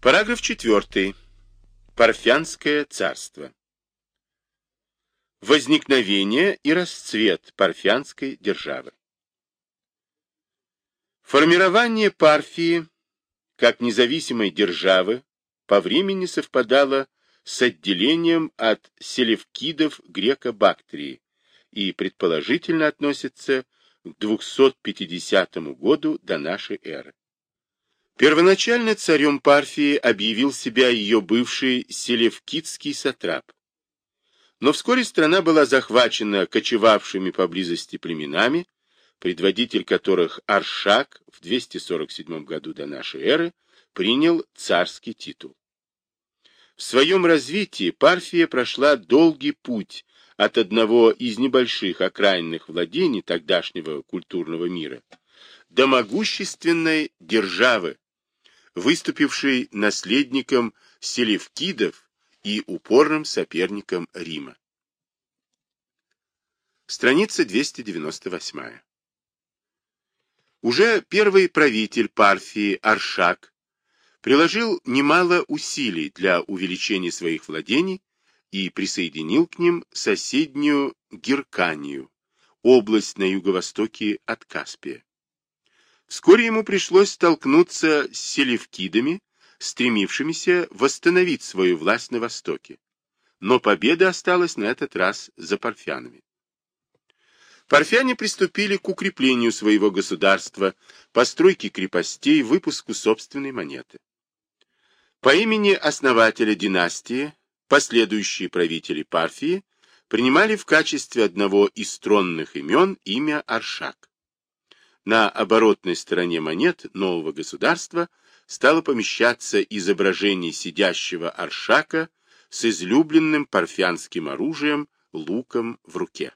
Параграф 4. Парфянское царство. Возникновение и расцвет парфянской державы. Формирование Парфии как независимой державы по времени совпадало с отделением от селевкидов греко-бактрии и предположительно относится к 250 году до нашей эры. Первоначально царем Парфии объявил себя ее бывший селевкидский сатрап. Но вскоре страна была захвачена кочевавшими поблизости племенами, предводитель которых Аршак в 247 году до нашей эры принял царский титул. В своем развитии Парфия прошла долгий путь от одного из небольших окраинных владений тогдашнего культурного мира до могущественной державы, выступивший наследником селевкидов и упорным соперником Рима. Страница 298. Уже первый правитель Парфии Аршак приложил немало усилий для увеличения своих владений и присоединил к ним соседнюю Герканию, область на юго-востоке от Каспия. Вскоре ему пришлось столкнуться с селевкидами, стремившимися восстановить свою власть на Востоке. Но победа осталась на этот раз за парфянами. Парфяне приступили к укреплению своего государства, постройке крепостей, выпуску собственной монеты. По имени основателя династии последующие правители Парфии принимали в качестве одного из тронных имен имя Аршак. На оборотной стороне монет нового государства стало помещаться изображение сидящего аршака с излюбленным парфянским оружием, луком в руке.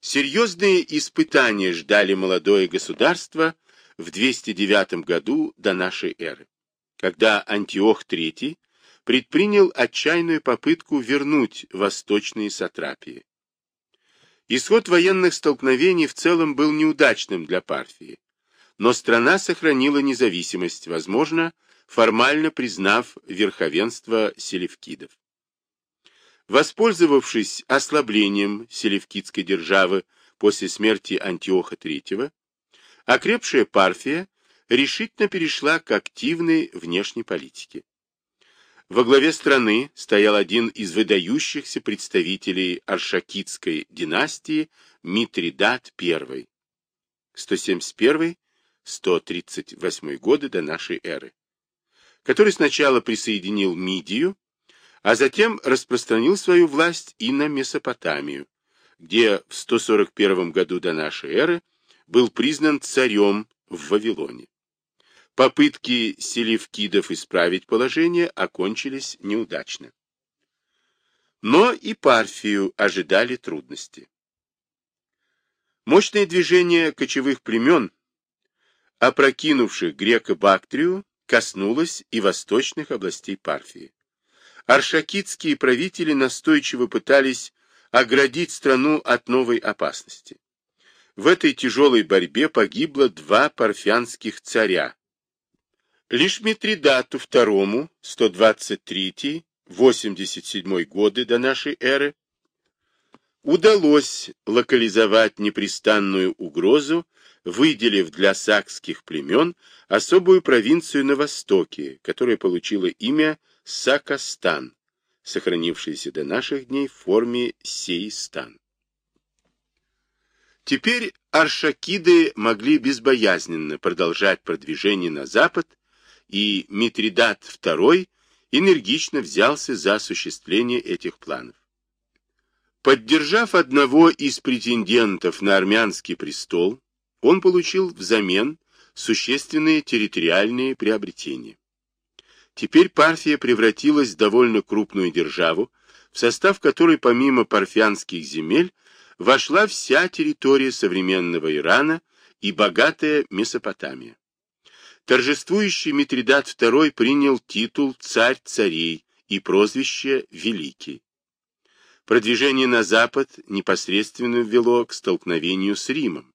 Серьезные испытания ждали молодое государство в 209 году до нашей эры, когда Антиох III предпринял отчаянную попытку вернуть восточные сатрапии. Исход военных столкновений в целом был неудачным для Парфии, но страна сохранила независимость, возможно, формально признав верховенство селевкидов. Воспользовавшись ослаблением селевкидской державы после смерти Антиоха III, окрепшая Парфия решительно перешла к активной внешней политике. Во главе страны стоял один из выдающихся представителей Аршакитской династии Митридат I, 171-138 годы до нашей эры, который сначала присоединил Мидию, а затем распространил свою власть и на Месопотамию, где в 141 году до нашей эры был признан царем в Вавилоне. Попытки селевкидов исправить положение окончились неудачно. Но и Парфию ожидали трудности. Мощное движение кочевых племен, опрокинувших греко-бактрию, коснулось и восточных областей Парфии. Аршакитские правители настойчиво пытались оградить страну от новой опасности. В этой тяжелой борьбе погибло два парфянских царя, Лишь Митридату II, 123-87 годы до нашей эры, удалось локализовать непрестанную угрозу, выделив для сакских племен особую провинцию на востоке, которая получила имя Сакастан, сохранившееся до наших дней в форме Сейстан. Теперь аршакиды могли безбоязненно продолжать продвижение на запад и Митридат II энергично взялся за осуществление этих планов. Поддержав одного из претендентов на армянский престол, он получил взамен существенные территориальные приобретения. Теперь Парфия превратилась в довольно крупную державу, в состав которой помимо парфянских земель вошла вся территория современного Ирана и богатая Месопотамия. Торжествующий Митридат II принял титул «Царь царей» и прозвище «Великий». Продвижение на запад непосредственно ввело к столкновению с Римом.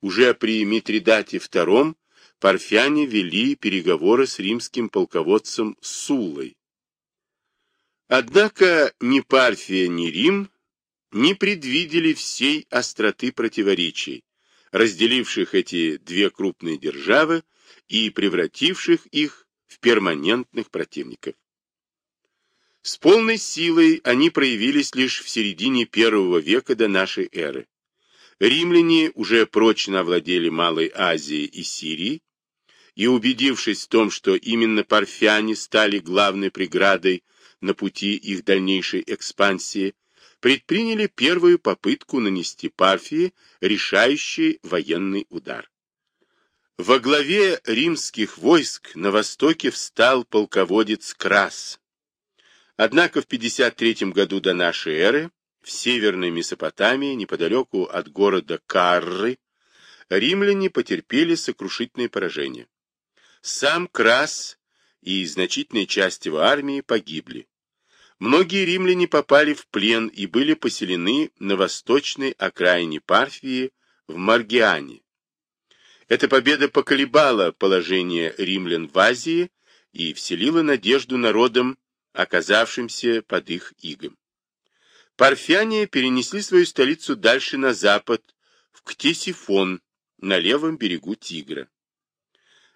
Уже при Митридате II парфяне вели переговоры с римским полководцем Суллой. Однако ни Парфия, ни Рим не предвидели всей остроты противоречий, разделивших эти две крупные державы и превративших их в перманентных противников. С полной силой они проявились лишь в середине первого века до нашей эры. Римляне уже прочно овладели Малой Азией и Сирией, и убедившись в том, что именно парфяне стали главной преградой на пути их дальнейшей экспансии, предприняли первую попытку нанести Парфии решающий военный удар. Во главе римских войск на востоке встал полководец Крас, Однако в 53 году до нашей эры в северной Месопотамии, неподалеку от города Карры, римляне потерпели сокрушительное поражение. Сам Крас и значительная часть его армии погибли. Многие римляне попали в плен и были поселены на восточной окраине Парфии в Маргиане. Эта победа поколебала положение римлян в Азии и вселила надежду народам оказавшимся под их игом. Парфяне перенесли свою столицу дальше на запад, в Ктесифон, на левом берегу Тигра.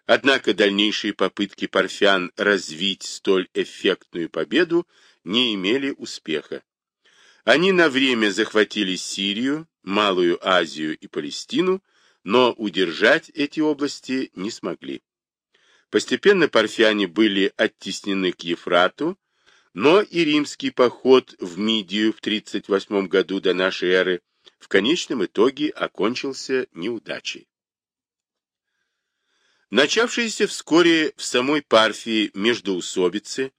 Однако дальнейшие попытки парфян развить столь эффектную победу не имели успеха. Они на время захватили Сирию, Малую Азию и Палестину, но удержать эти области не смогли. Постепенно парфяне были оттеснены к Ефрату, но и римский поход в Мидию в 38 году до нашей эры в конечном итоге окончился неудачей. Начавшиеся вскоре в самой Парфии междоусобицы,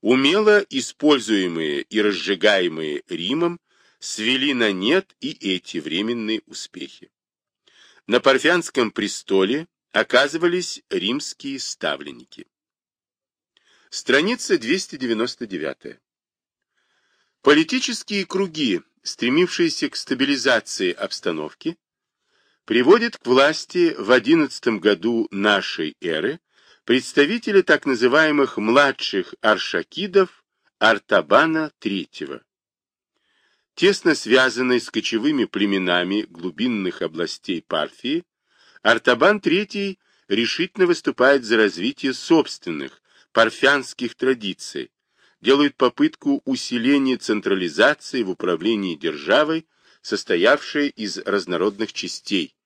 умело используемые и разжигаемые Римом, свели на нет и эти временные успехи. На парфянском престоле оказывались римские ставленники. Страница 299. Политические круги, стремившиеся к стабилизации обстановки, приводят к власти в 11 году нашей эры представителя так называемых младших аршакидов Артабана III. Тесно связанный с кочевыми племенами глубинных областей Парфии, Артабан III решительно выступает за развитие собственных, парфянских традиций, делают попытку усиления централизации в управлении державой, состоявшей из разнородных частей.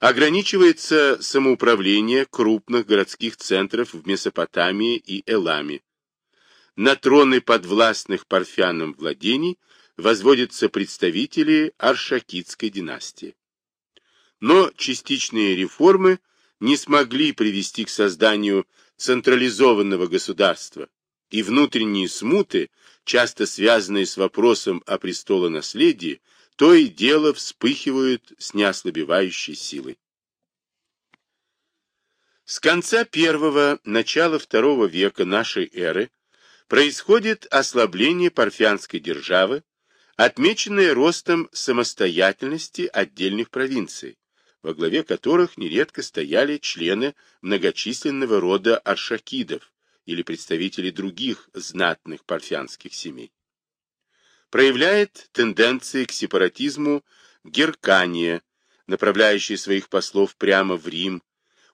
Ограничивается самоуправление крупных городских центров в Месопотамии и Эламе. На троны подвластных парфянам владений возводятся представители Аршакитской династии. Но частичные реформы не смогли привести к созданию централизованного государства, и внутренние смуты, часто связанные с вопросом о престолонаследии, то и дело вспыхивают с неослабевающей силой. С конца первого, начала второго века нашей эры происходит ослабление парфянской державы, отмеченное ростом самостоятельности отдельных провинций, во главе которых нередко стояли члены многочисленного рода аршакидов или представители других знатных парфянских семей. Проявляет тенденции к сепаратизму Геркания, направляющий своих послов прямо в Рим,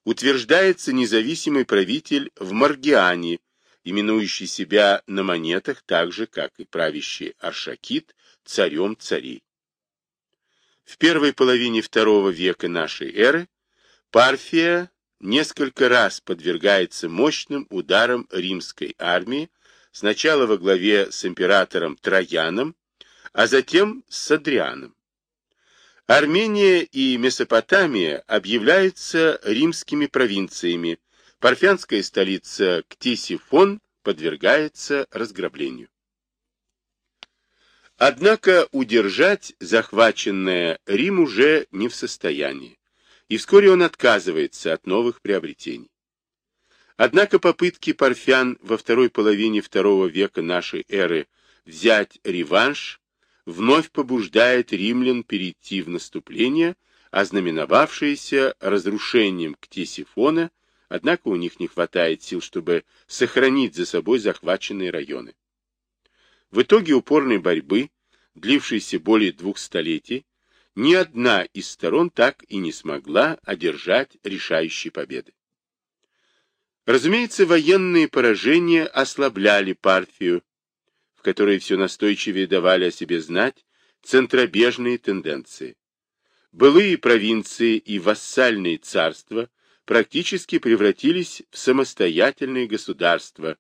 утверждается независимый правитель в Маргиане, именующий себя на монетах так же, как и правящий Аршакид, царем царей. В первой половине второго века нашей эры Парфия несколько раз подвергается мощным ударам римской армии, сначала во главе с императором Трояном, а затем с Адрианом. Армения и Месопотамия объявляются римскими провинциями, парфянская столица Ктисифон подвергается разграблению. Однако удержать захваченное Рим уже не в состоянии, и вскоре он отказывается от новых приобретений. Однако попытки парфян во второй половине второго века нашей эры взять реванш вновь побуждает римлян перейти в наступление, ознаменовавшееся разрушением Ктесифона, однако у них не хватает сил, чтобы сохранить за собой захваченные районы. В итоге упорной борьбы, длившейся более двух столетий, ни одна из сторон так и не смогла одержать решающей победы. Разумеется, военные поражения ослабляли Парфию, в которой все настойчивее давали о себе знать центробежные тенденции. Былые провинции и вассальные царства практически превратились в самостоятельные государства.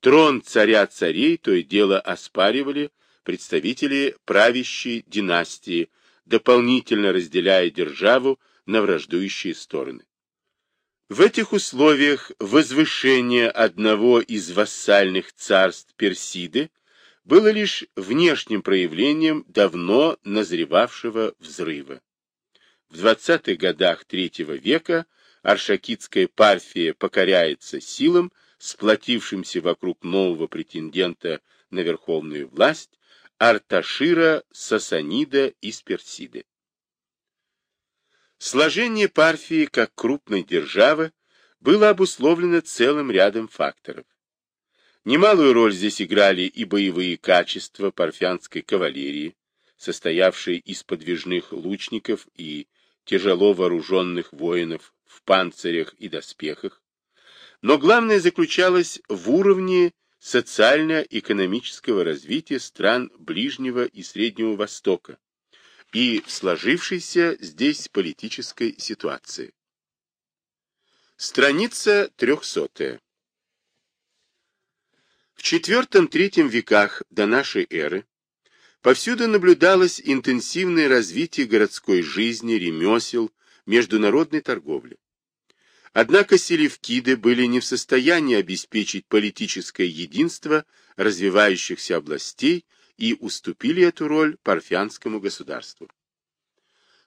Трон царя-царей то и дело оспаривали представители правящей династии, дополнительно разделяя державу на враждующие стороны. В этих условиях возвышение одного из вассальных царств Персиды было лишь внешним проявлением давно назревавшего взрыва. В 20-х годах III века Аршакитская парфия покоряется силам, сплотившимся вокруг нового претендента на верховную власть Арташира Сасанида из Персиды. Сложение Парфии как крупной державы было обусловлено целым рядом факторов. Немалую роль здесь играли и боевые качества парфянской кавалерии, состоявшей из подвижных лучников и тяжело вооруженных воинов в панцирях и доспехах, но главное заключалось в уровне социально-экономического развития стран Ближнего и Среднего Востока, и сложившейся здесь политической ситуации. Страница 300. В IV-III веках до нашей эры повсюду наблюдалось интенсивное развитие городской жизни, ремесел, международной торговли. Однако селевкиды были не в состоянии обеспечить политическое единство развивающихся областей и уступили эту роль парфянскому государству.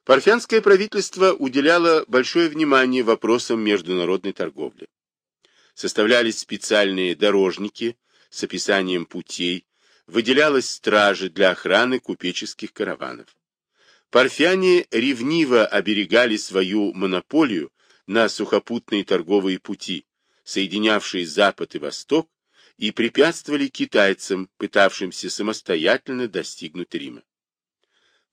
Парфянское правительство уделяло большое внимание вопросам международной торговли. Составлялись специальные дорожники с описанием путей, выделялась стражи для охраны купеческих караванов. Парфяне ревниво оберегали свою монополию на сухопутные торговые пути, соединявшие Запад и Восток, и препятствовали китайцам, пытавшимся самостоятельно достигнуть Рима.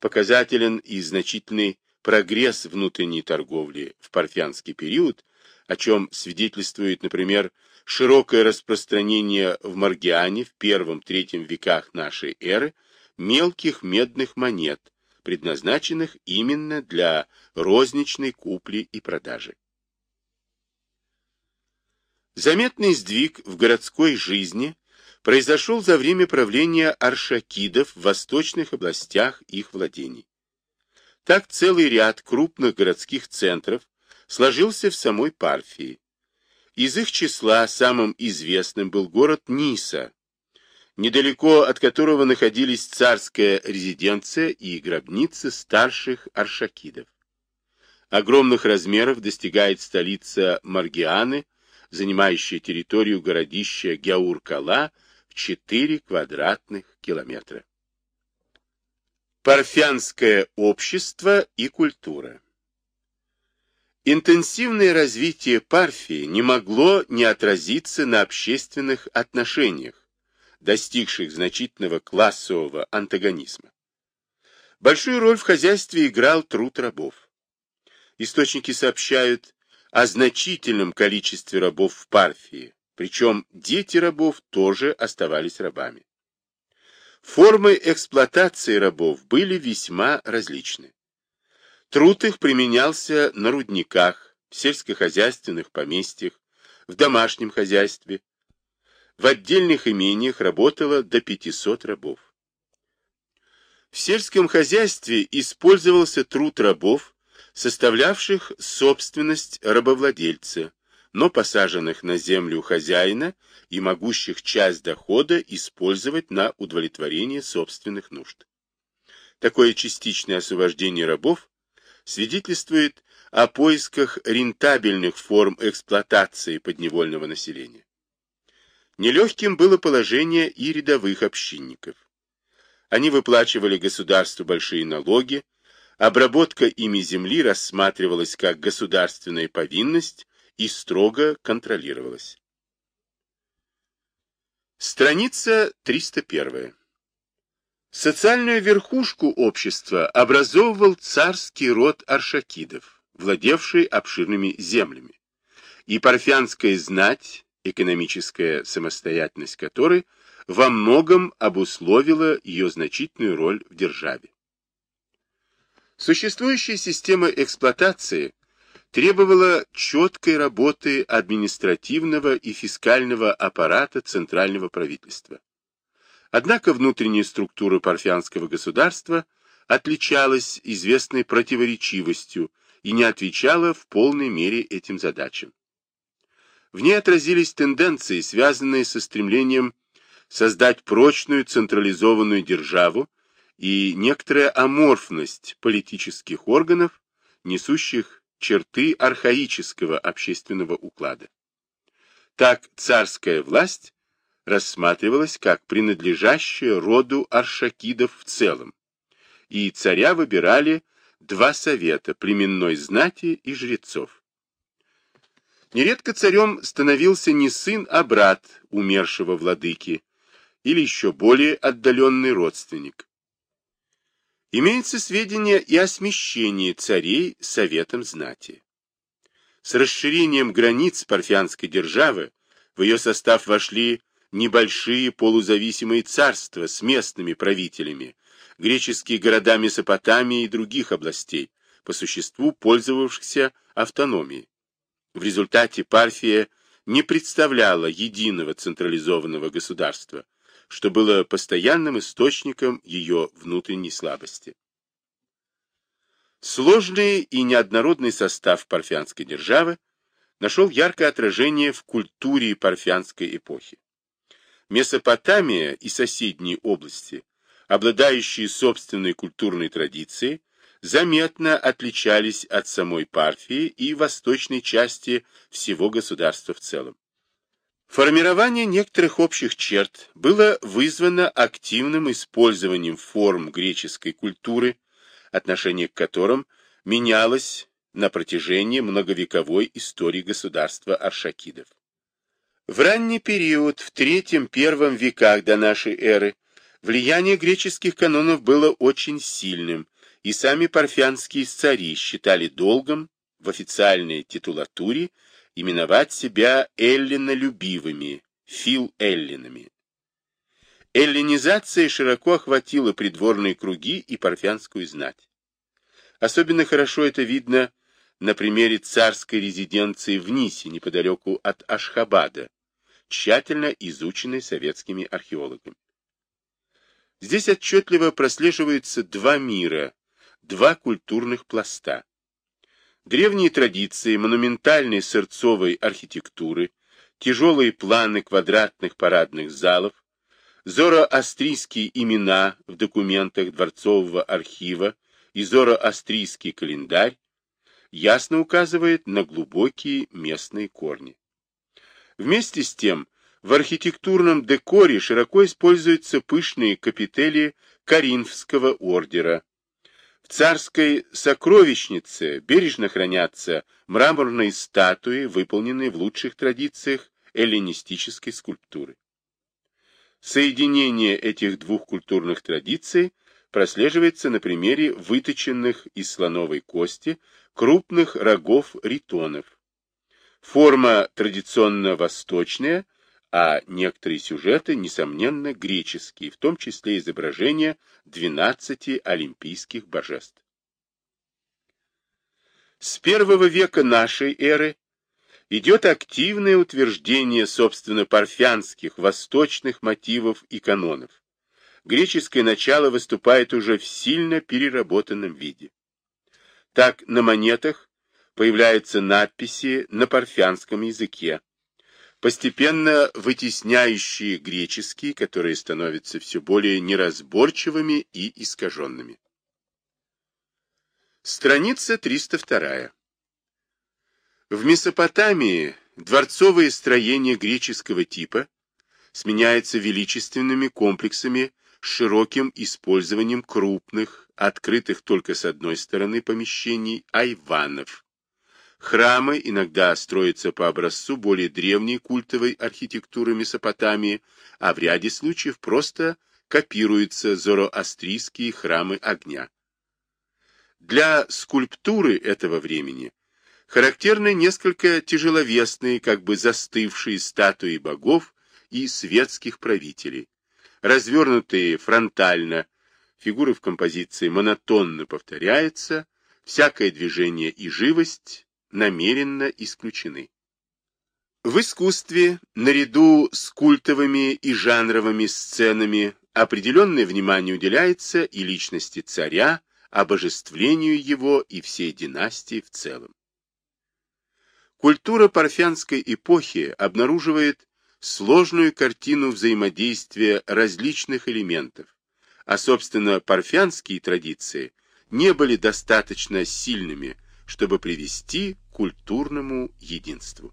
Показателен и значительный прогресс внутренней торговли в парфянский период, о чем свидетельствует, например, широкое распространение в Маргиане в первом-третьем веках нашей эры мелких медных монет, предназначенных именно для розничной купли и продажи. Заметный сдвиг в городской жизни произошел за время правления аршакидов в восточных областях их владений. Так целый ряд крупных городских центров сложился в самой Парфии. Из их числа самым известным был город Ниса, недалеко от которого находились царская резиденция и гробницы старших аршакидов. Огромных размеров достигает столица Маргианы – занимающая территорию городища Гяур-Кала в 4 квадратных километра. Парфянское общество и культура Интенсивное развитие Парфии не могло не отразиться на общественных отношениях, достигших значительного классового антагонизма. Большую роль в хозяйстве играл труд рабов. Источники сообщают о значительном количестве рабов в Парфии, причем дети рабов тоже оставались рабами. Формы эксплуатации рабов были весьма различны. Труд их применялся на рудниках, в сельскохозяйственных поместьях, в домашнем хозяйстве. В отдельных имениях работало до 500 рабов. В сельском хозяйстве использовался труд рабов составлявших собственность рабовладельца, но посаженных на землю хозяина и могущих часть дохода использовать на удовлетворение собственных нужд. Такое частичное освобождение рабов свидетельствует о поисках рентабельных форм эксплуатации подневольного населения. Нелегким было положение и рядовых общинников. Они выплачивали государству большие налоги, обработка ими земли рассматривалась как государственная повинность и строго контролировалась. Страница 301. Социальную верхушку общества образовывал царский род аршакидов, владевший обширными землями, и парфянская знать, экономическая самостоятельность которой во многом обусловила ее значительную роль в державе. Существующая система эксплуатации требовала четкой работы административного и фискального аппарата центрального правительства. Однако внутренняя структура парфянского государства отличалась известной противоречивостью и не отвечала в полной мере этим задачам. В ней отразились тенденции, связанные со стремлением создать прочную централизованную державу и некоторая аморфность политических органов, несущих черты архаического общественного уклада. Так царская власть рассматривалась как принадлежащая роду аршакидов в целом, и царя выбирали два совета племенной знати и жрецов. Нередко царем становился не сын, а брат умершего владыки, или еще более отдаленный родственник. Имеется сведения и о смещении царей советом знати. С расширением границ парфянской державы в ее состав вошли небольшие полузависимые царства с местными правителями, греческие города Месопотамии и других областей, по существу пользовавшихся автономией. В результате Парфия не представляла единого централизованного государства, что было постоянным источником ее внутренней слабости. Сложный и неоднородный состав парфянской державы нашел яркое отражение в культуре парфянской эпохи. Месопотамия и соседние области, обладающие собственной культурной традицией, заметно отличались от самой Парфии и восточной части всего государства в целом. Формирование некоторых общих черт было вызвано активным использованием форм греческой культуры, отношение к которым менялось на протяжении многовековой истории государства аршакидов. В ранний период, в третьем-первом веках до нашей эры, влияние греческих канонов было очень сильным, и сами парфянские цари считали долгом в официальной титулатуре именовать себя эллинолюбивыми, фил-эллинами. Эллинизация широко охватила придворные круги и парфянскую знать. Особенно хорошо это видно на примере царской резиденции в Нисе, неподалеку от Ашхабада, тщательно изученной советскими археологами. Здесь отчетливо прослеживаются два мира, два культурных пласта. Древние традиции монументальной сырцовой архитектуры, тяжелые планы квадратных парадных залов, зороастрийские имена в документах дворцового архива и зороастрийский календарь ясно указывает на глубокие местные корни. Вместе с тем, в архитектурном декоре широко используются пышные капители Коринфского ордера. Царской сокровищнице бережно хранятся мраморные статуи, выполненные в лучших традициях эллинистической скульптуры. Соединение этих двух культурных традиций прослеживается на примере выточенных из слоновой кости крупных рогов ритонов, Форма традиционно восточная, а некоторые сюжеты, несомненно, греческие, в том числе изображения 12 олимпийских божеств. С первого века нашей эры идет активное утверждение, собственно, парфянских восточных мотивов и канонов. Греческое начало выступает уже в сильно переработанном виде. Так, на монетах появляются надписи на парфянском языке, постепенно вытесняющие греческие, которые становятся все более неразборчивыми и искаженными. Страница 302. В Месопотамии дворцовые строения греческого типа сменяются величественными комплексами с широким использованием крупных, открытых только с одной стороны помещений, айванов. Храмы иногда строятся по образцу более древней культовой архитектуры Месопотамии, а в ряде случаев просто копируются зороастрийские храмы огня. Для скульптуры этого времени характерны несколько тяжеловесные, как бы застывшие статуи богов и светских правителей, развернутые фронтально, фигуры в композиции монотонно повторяются, всякое движение и живость намеренно исключены. В искусстве, наряду с культовыми и жанровыми сценами, определенное внимание уделяется и личности царя, обожествлению его и всей династии в целом. Культура парфянской эпохи обнаруживает сложную картину взаимодействия различных элементов, а, собственно, парфянские традиции не были достаточно сильными, чтобы привести к культурному единству.